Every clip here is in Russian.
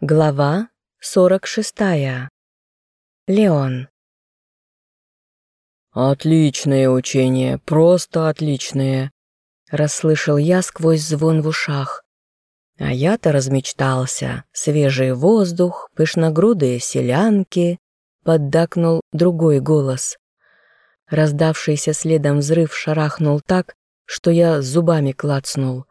Глава 46. Леон. «Отличное учение, просто отличное!» Расслышал я сквозь звон в ушах. А я-то размечтался. Свежий воздух, пышногрудые селянки. Поддакнул другой голос. Раздавшийся следом взрыв шарахнул так, что я зубами клацнул.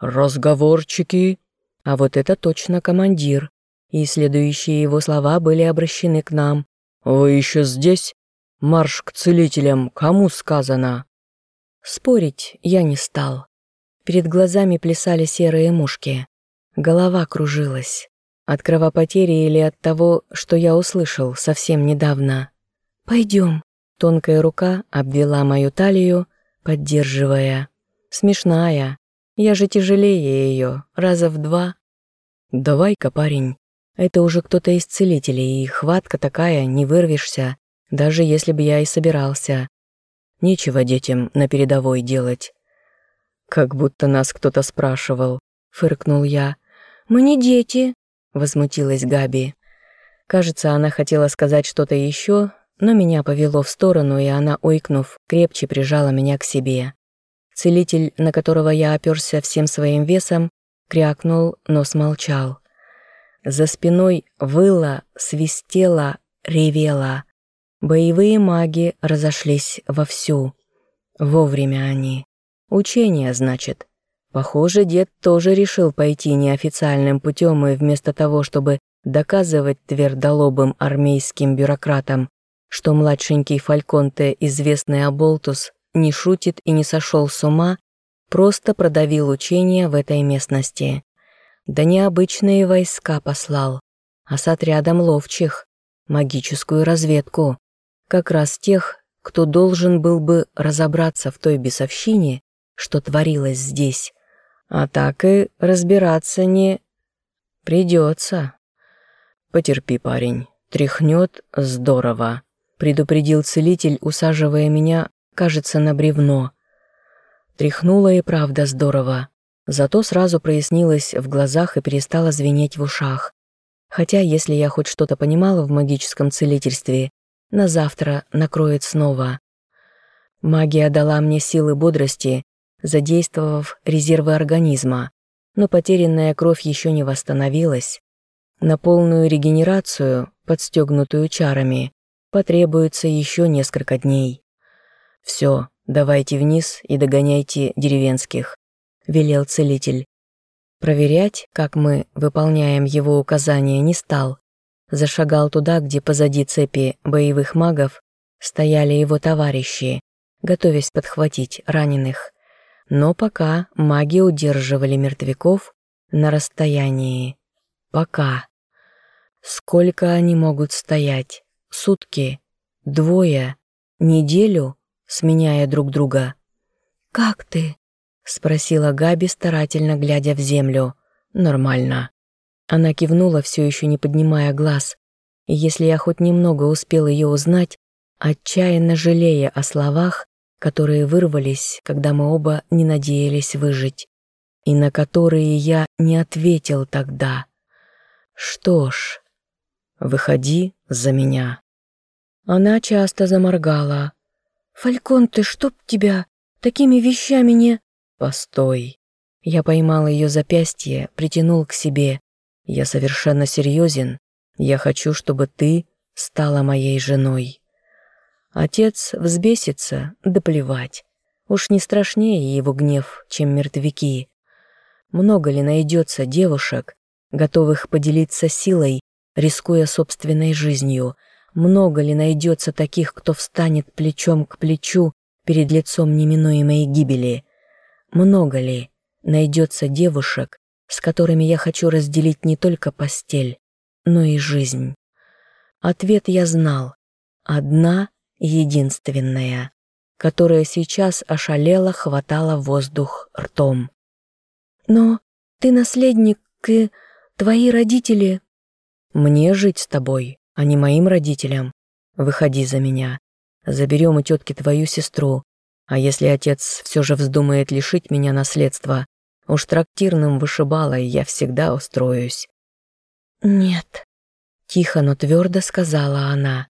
«Разговорчики!» А вот это точно командир. И следующие его слова были обращены к нам. «Вы еще здесь? Марш к целителям, кому сказано?» Спорить я не стал. Перед глазами плясали серые мушки. Голова кружилась. От кровопотери или от того, что я услышал совсем недавно. «Пойдем». Тонкая рука обвела мою талию, поддерживая. Смешная, я же тяжелее ее, раза в два. Давай-ка, парень. Это уже кто-то из целителей, и хватка такая, не вырвешься, даже если бы я и собирался. Нечего детям на передовой делать. Как будто нас кто-то спрашивал, фыркнул я. Мы не дети, возмутилась Габи. Кажется, она хотела сказать что-то еще, но меня повело в сторону, и она, ойкнув, крепче прижала меня к себе. Целитель, на которого я оперся всем своим весом, крякнул, но смолчал. За спиной выла, свистела, ревела. Боевые маги разошлись вовсю. Вовремя они. Учение, значит. Похоже, дед тоже решил пойти неофициальным путем и вместо того, чтобы доказывать твердолобым армейским бюрократам, что младшенький Фальконте, известный Аболтус, не шутит и не сошел с ума, просто продавил учения в этой местности. Да необычные войска послал, а с отрядом ловчих, магическую разведку, как раз тех, кто должен был бы разобраться в той бесовщине, что творилось здесь. А так и разбираться не придется. Потерпи, парень, тряхнет здорово, предупредил целитель, усаживая меня кажется, на бревно. Тряхнуло и правда здорово. Зато сразу прояснилось в глазах и перестало звенеть в ушах. Хотя, если я хоть что-то понимала в магическом целительстве, на завтра накроет снова. Магия дала мне силы бодрости, задействовав резервы организма, но потерянная кровь еще не восстановилась. На полную регенерацию, подстегнутую чарами, потребуется еще несколько дней. «Все, давайте вниз и догоняйте деревенских», — велел целитель. Проверять, как мы выполняем его указания, не стал. Зашагал туда, где позади цепи боевых магов стояли его товарищи, готовясь подхватить раненых. Но пока маги удерживали мертвяков на расстоянии. Пока. Сколько они могут стоять? Сутки? Двое? Неделю? Сменяя друг друга. «Как ты?» — спросила Габи, старательно глядя в землю. «Нормально». Она кивнула, все еще не поднимая глаз. И если я хоть немного успел ее узнать, отчаянно жалея о словах, которые вырвались, когда мы оба не надеялись выжить, и на которые я не ответил тогда. Что ж, выходи за меня. Она часто заморгала, «Фалькон, ты чтоб тебя такими вещами не...» «Постой». Я поймал ее запястье, притянул к себе. «Я совершенно серьезен. Я хочу, чтобы ты стала моей женой». Отец взбесится, да плевать. Уж не страшнее его гнев, чем мертвяки. Много ли найдется девушек, готовых поделиться силой, рискуя собственной жизнью, много ли найдется таких, кто встанет плечом к плечу перед лицом неминуемой гибели? Много ли найдется девушек, с которыми я хочу разделить не только постель, но и жизнь? Ответ я знал. Одна единственная, которая сейчас ошалела, хватала воздух ртом. «Но ты наследник, и твои родители...» «Мне жить с тобой, а не моим родителям. Выходи за меня. Заберем у тетки твою сестру. А если отец все же вздумает лишить меня наследства, уж трактирным вышибалой я всегда устроюсь. «Нет», — тихо, но твердо сказала она.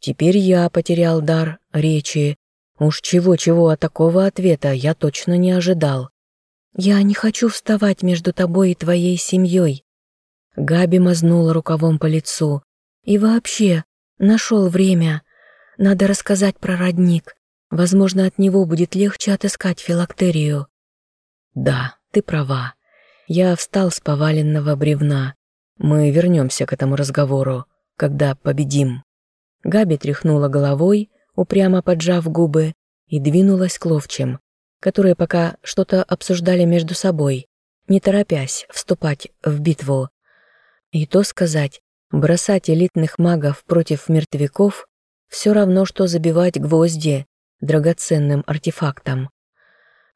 Теперь я потерял дар речи. Уж чего-чего, а такого ответа я точно не ожидал. «Я не хочу вставать между тобой и твоей семьей». Габи мазнула рукавом по лицу. «И вообще, нашел время. Надо рассказать про родник. Возможно, от него будет легче отыскать филактерию». «Да, ты права. Я встал с поваленного бревна. Мы вернемся к этому разговору, когда победим». Габи тряхнула головой, упрямо поджав губы, и двинулась к ловчим, которые пока что-то обсуждали между собой, не торопясь вступать в битву. И то сказать, бросать элитных магов против мертвяков все равно, что забивать гвозди драгоценным артефактом.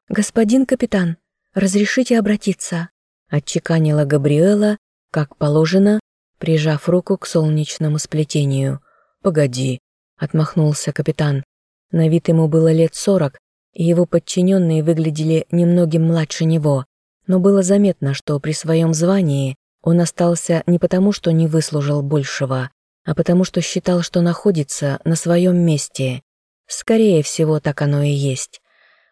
«Господин капитан, разрешите обратиться?» отчеканила Габриэла, как положено, прижав руку к солнечному сплетению. «Погоди», — отмахнулся капитан. На вид ему было лет сорок, и его подчиненные выглядели немногим младше него, но было заметно, что при своем звании он остался не потому, что не выслужил большего, а потому что считал, что находится на своем месте. Скорее всего, так оно и есть.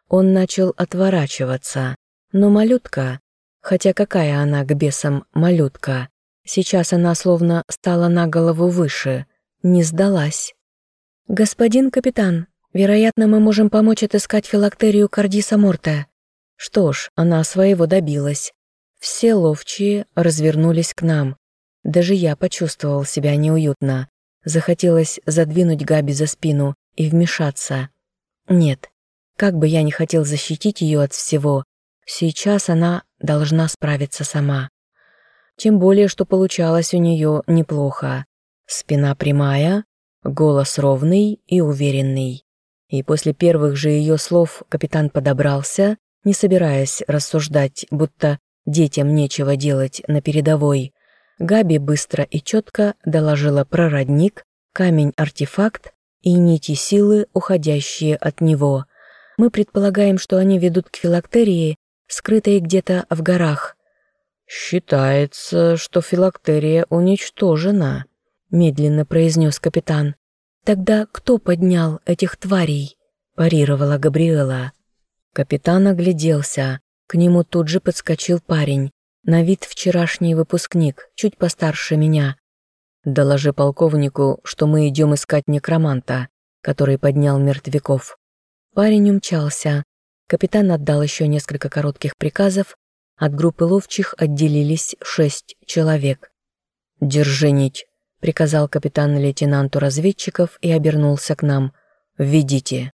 Он начал отворачиваться, но малютка, хотя какая она к бесам малютка, сейчас она словно стала на голову выше, не сдалась. «Господин капитан, вероятно, мы можем помочь отыскать филактерию Кардиса Морте». Что ж, она своего добилась. Все ловчие развернулись к нам. Даже я почувствовал себя неуютно. Захотелось задвинуть Габи за спину и вмешаться. Нет, как бы я ни хотел защитить ее от всего, сейчас она должна справиться сама. Тем более, что получалось у нее неплохо. Спина прямая, голос ровный и уверенный. И после первых же ее слов капитан подобрался, не собираясь рассуждать, будто детям нечего делать на передовой. Габи быстро и четко доложила про родник, камень-артефакт и нити силы, уходящие от него. Мы предполагаем, что они ведут к филактерии, скрытой где-то в горах. «Считается, что филактерия уничтожена», медленно произнес капитан. «Тогда кто поднял этих тварей?» – парировала Габриэла. Капитан огляделся. К нему тут же подскочил парень. На вид вчерашний выпускник, чуть постарше меня. «Доложи полковнику, что мы идем искать некроманта, который поднял мертвяков». Парень умчался. Капитан отдал еще несколько коротких приказов. От группы ловчих отделились шесть человек. «Держи нить», приказал капитан лейтенанту разведчиков и обернулся к нам. «Введите».